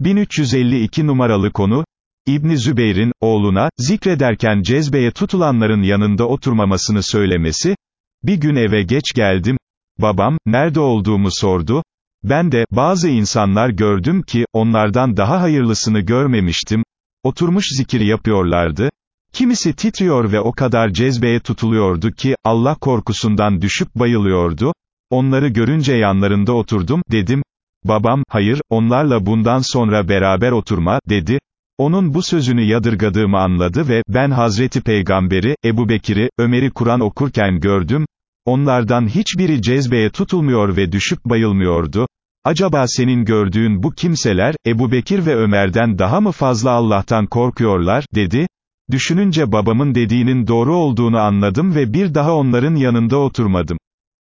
1352 numaralı konu, İbni Zübeyir'in, oğluna, zikrederken cezbeye tutulanların yanında oturmamasını söylemesi, bir gün eve geç geldim, babam, nerede olduğumu sordu, ben de, bazı insanlar gördüm ki, onlardan daha hayırlısını görmemiştim, oturmuş zikir yapıyorlardı, kimisi titriyor ve o kadar cezbeye tutuluyordu ki, Allah korkusundan düşüp bayılıyordu, onları görünce yanlarında oturdum, dedim, babam, hayır, onlarla bundan sonra beraber oturma, dedi, onun bu sözünü yadırgadığımı anladı ve, ben Hazreti Peygamberi, Ebu Bekir'i, Ömer'i Kur'an okurken gördüm, onlardan hiçbiri cezbeye tutulmuyor ve düşüp bayılmıyordu, acaba senin gördüğün bu kimseler, Ebu Bekir ve Ömer'den daha mı fazla Allah'tan korkuyorlar, dedi, düşününce babamın dediğinin doğru olduğunu anladım ve bir daha onların yanında oturmadım.